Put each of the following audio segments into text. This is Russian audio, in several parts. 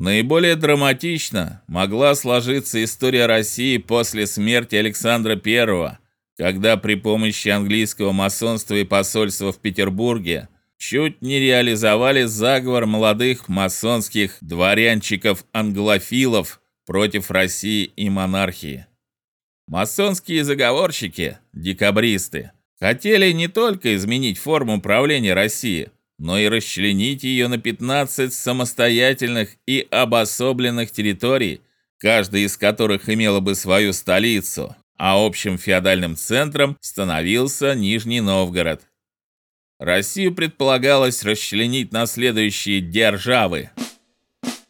Наиболее драматично могла сложиться история России после смерти Александра I, когда при помощи английского масонства и посольства в Петербурге чуть не реализовали заговор молодых масонских дворянчиков-англофилов против России и монархии. Масонские заговорщики, декабристы, хотели не только изменить форму правления России, но и расчленить ее на 15 самостоятельных и обособленных территорий, каждая из которых имела бы свою столицу, а общим феодальным центром становился Нижний Новгород. Россию предполагалось расчленить на следующие державы: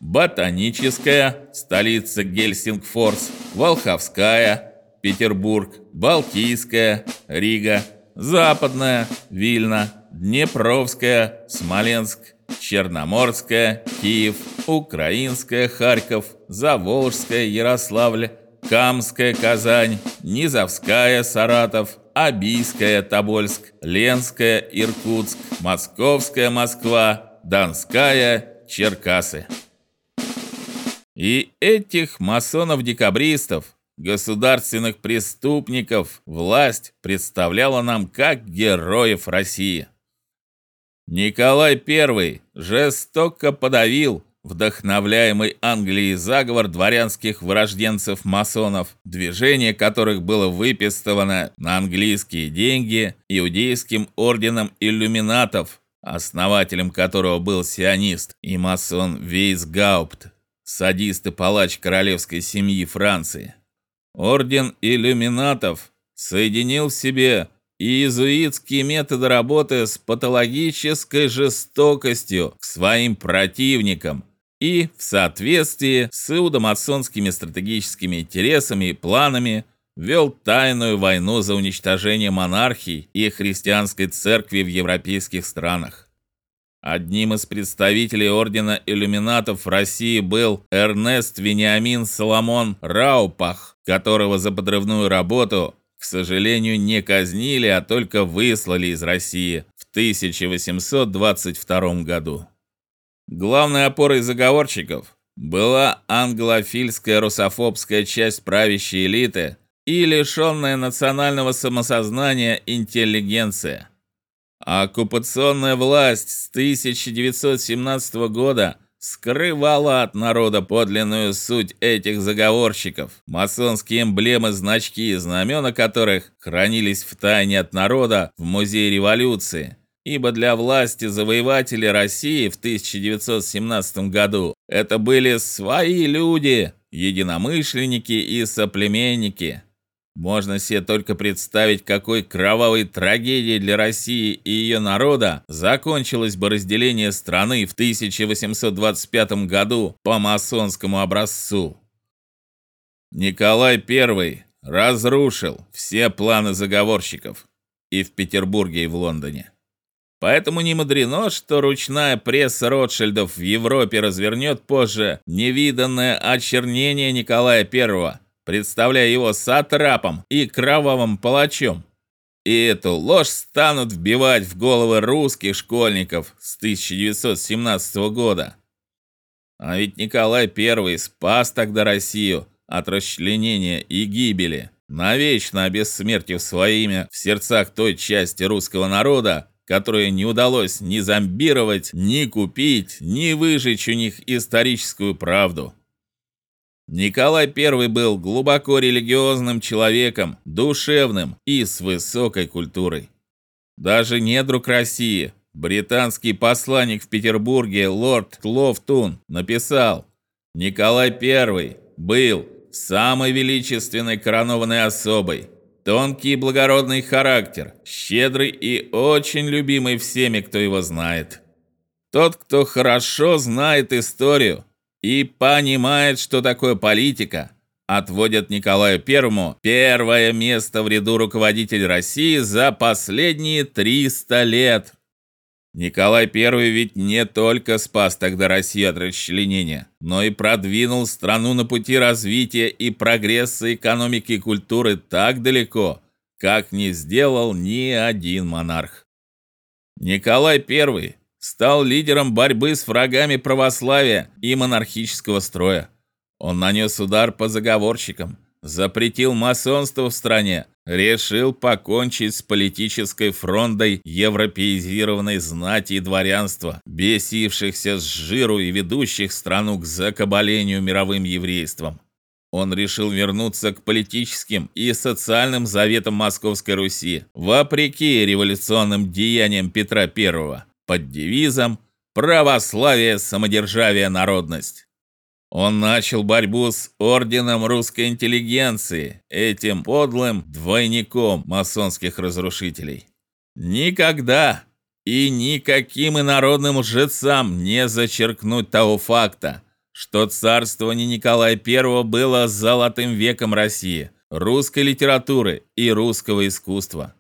Ботаническая, столица Гельсингфорс, Волховская, Петербург, Балтийская, Рига, Западная, Вильна, Днепровская, Смоленск, Черноморская, Киев, Украинская, Харьков, Заволжская, Ярославль, Камская, Казань, Низовская, Саратов, Абийская, Тобольск, Ленская, Иркутск, Московская, Москва, Донская, Черкассы. И этих масонов-декабристов государственных преступников власть представляла нам как героев России. Николай I жестоко подавил вдохновляемый Англией заговор дворянских вырожденцев-масонов, движение которых было выписано на английские деньги иудейским орденом иллюминатов, основателем которого был сионист и масон Вейсгаупт, садист и палач королевской семьи Франции. Орден иллюминатов соединил в себе иезуитские методы работы с патологической жестокостью к своим противникам и в соответствии с иудомасонскими стратегическими интересами и планами вел тайную войну за уничтожение монархий и христианской церкви в европейских странах. Одним из представителей ордена иллюминатов в России был Эрнест Вениамин Соломон Раупах, которого за подрывную работу, к сожалению, не казнили, а только выслали из России в 1822 году. Главной опорой заговорщиков была англофильская русофобская часть правящей элиты и лишенная национального самосознания интеллигенция. А оккупационная власть с 1917 года скрывала от народа подлинную суть этих заговорщиков. Масонские эмблемы, значки и знамена которых хранились в тайне от народа в музее революции. Ибо для власти завоевателей России в 1917 году это были свои люди, единомышленники и соплеменники. Можно себе только представить, какой кровавой трагедией для России и ее народа закончилось бы разделение страны в 1825 году по масонскому образцу. Николай I разрушил все планы заговорщиков и в Петербурге, и в Лондоне. Поэтому не мудрено, что ручная пресса Ротшильдов в Европе развернет позже невиданное очернение Николая I представляя его сатрапом и кровавым палачом. И эту ложь станут вбивать в головы русских школьников с 1917 года. А ведь Николай I спас тогда Россию от расчленения и гибели, навечно обессмертив свое имя в сердцах той части русского народа, которой не удалось ни зомбировать, ни купить, ни выжечь у них историческую правду. Николай I был глубоко религиозным человеком, душевным и с высокой культурой. Даже недруг России, британский посланник в Петербурге лорд Лофтун написал: Николай I был самой величественной коронованной особой, тонкий и благородный характер, щедрый и очень любимый всеми, кто его знает. Тот, кто хорошо знает историю, и понимает, что такое политика, отводят Николаю I первое место в ряду руководителей России за последние 300 лет. Николай I ведь не только спас тогда Россию от расчленения, но и продвинул страну на пути развития и прогресса экономики и культуры так далеко, как не сделал ни один монарх. Николай I стал лидером борьбы с врагами православия и монархического строя. Он нанес удар по заговорщикам, запретил масонство в стране, решил покончить с политической фрондой европеизированной знати и дворянства, бесившихся с жиру и ведущих страну к закабалению мировым еврейством. Он решил вернуться к политическим и социальным заветам Московской Руси, вопреки революционным деяниям Петра I, под девизом «Православие, самодержавие, народность». Он начал борьбу с орденом русской интеллигенции, этим подлым двойником масонских разрушителей. Никогда и никаким инородным лжецам не зачеркнуть того факта, что царствование Николая I было золотым веком России, русской литературы и русского искусства.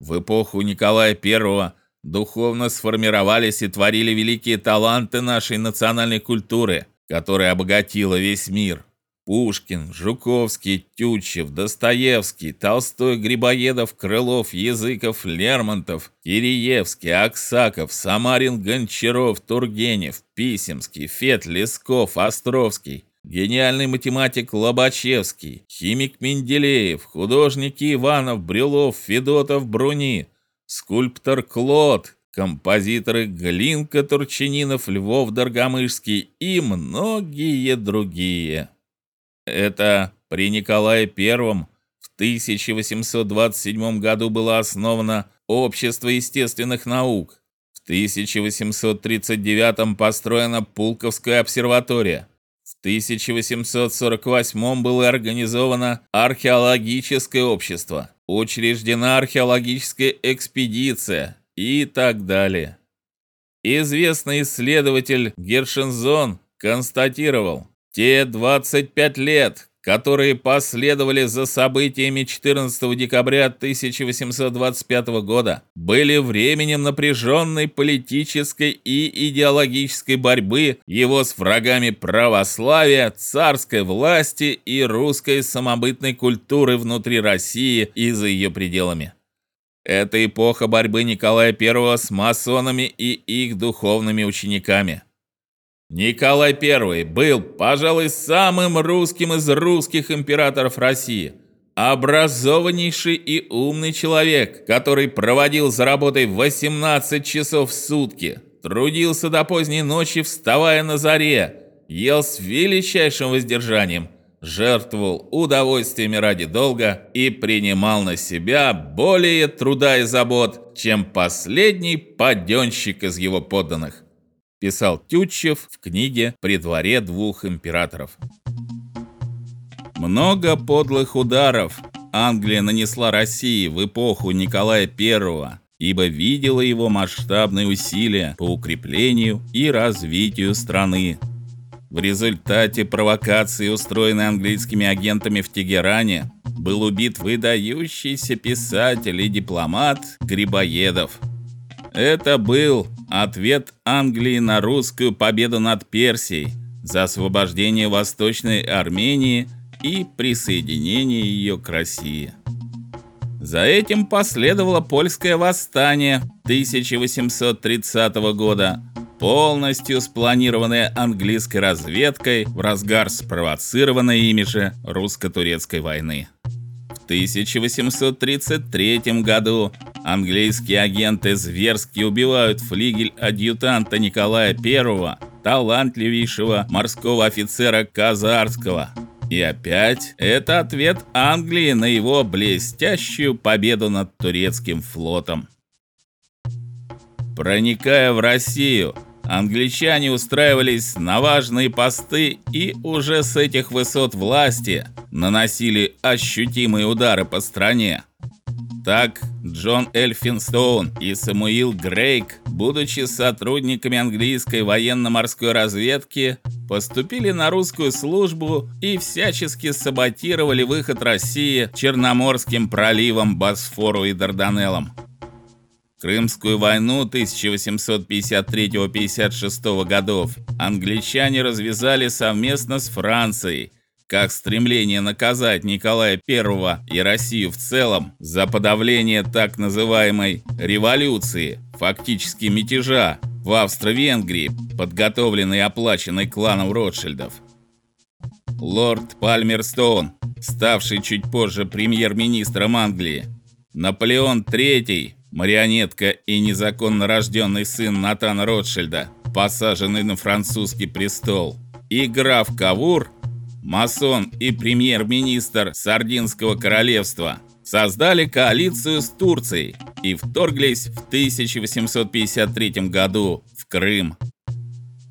В эпоху Николая I духовно сформировались и творили великие таланты нашей национальной культуры – которая обогатила весь мир. Пушкин, Жуковский, Тютчев, Достоевский, Толстой, Грибоедов, Крылов, Языков, Лермонтов, Киреевский, Аксаков, Самарин, Гончаров, Тургенев, Писемский, Фет, Лесков, Островский, гениальный математик Лобачевский, химик Менделеев, художники Иванов, Брюлов, Федотов, Бруни, скульптор Клод, композиторы Глинка, Турчининов, Львов, Доргомышский и многие другие. Это при Николае I в 1827 году было основано Общество естественных наук. В 1839 построена Пулковская обсерватория. В 1848 было организовано археологическое общество. Учреждена археологическая экспедиция и так далее. Известный исследователь Гершензон констатировал, те 25 лет, которые последовали за событиями 14 декабря 1825 года, были временем напряженной политической и идеологической борьбы его с врагами православия, царской власти и русской самобытной культуры внутри России и за ее пределами. Это эпоха борьбы Николая I с масонами и их духовными учениками. Николай I был, пожалуй, самым русским из русских императоров России. Образованнейший и умный человек, который проводил за работой 18 часов в сутки, трудился до поздней ночи, вставая на заре, ел с величайшим воздержанием, жертвовал удовольствиями ради долга и принимал на себя более труда и забот, чем последний паденщик из его подданных, писал Тютчев в книге При дворе двух императоров. Много подлых ударов Англия нанесла России в эпоху Николая I, ибо видела его масштабные усилия по укреплению и развитию страны. В результате провокации, устроенной английскими агентами в Тегеране, был убит выдающийся писатель и дипломат Грибоедов. Это был ответ Англии на русскую победу над Персией за освобождение Восточной Армении и присоединение ее к России. За этим последовало польское восстание 1830 года, полностью спланированная английской разведкой в разгар спровоцированной ими же русско-турецкой войны. В 1833 году английские агенты зверски убивают флигель адъютанта Николая I, талантливейшего морского офицера Казарского. И опять это ответ Англии на его блестящую победу над турецким флотом. Проникая в Россию, Англичане устраивались на важные посты и уже с этих высот власти наносили ощутимые удары по стране. Так, Джон Эльфинстоун и Самуил Грейк, будучи сотрудниками английской военно-морской разведки, поступили на русскую службу и всячески саботировали выход России Черноморским проливом Босфору и Дарданеллам. Крымскую войну 1853-56 годов англичане развязали совместно с Францией, как стремление наказать Николая I и Россию в целом за подавление так называемой революции, фактически мятежа, в Австро-Венгрии, подготовленный и оплаченный кланом Ротшильдов. Лорд Пальмерстоун, ставший чуть позже премьер-министром Англии, Наполеон III, марионетка и незаконно рожденный сын Натана Ротшильда, посаженный на французский престол, и граф Кавур, масон и премьер-министр Сардинского королевства, создали коалицию с Турцией и вторглись в 1853 году в Крым.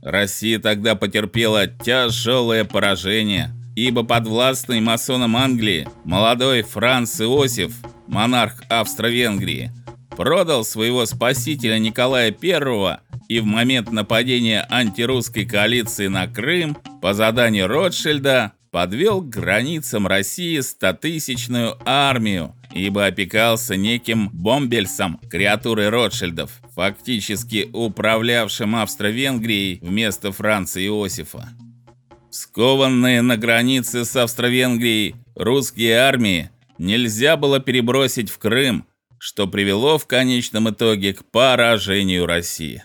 Россия тогда потерпела тяжелое поражение, ибо подвластный масонам Англии молодой Франц Иосиф, монарх Австро-Венгрии, продал своего спасителя Николая I и в момент нападения антирусской коалиции на Крым по заданию Ротшильда подвел к границам России стотысячную армию, ибо опекался неким Бомбельсом, креатурой Ротшильдов, фактически управлявшим Австро-Венгрией вместо Франца Иосифа. Скованные на границе с Австро-Венгрией русские армии нельзя было перебросить в Крым, что привело в конечном итоге к поражению России.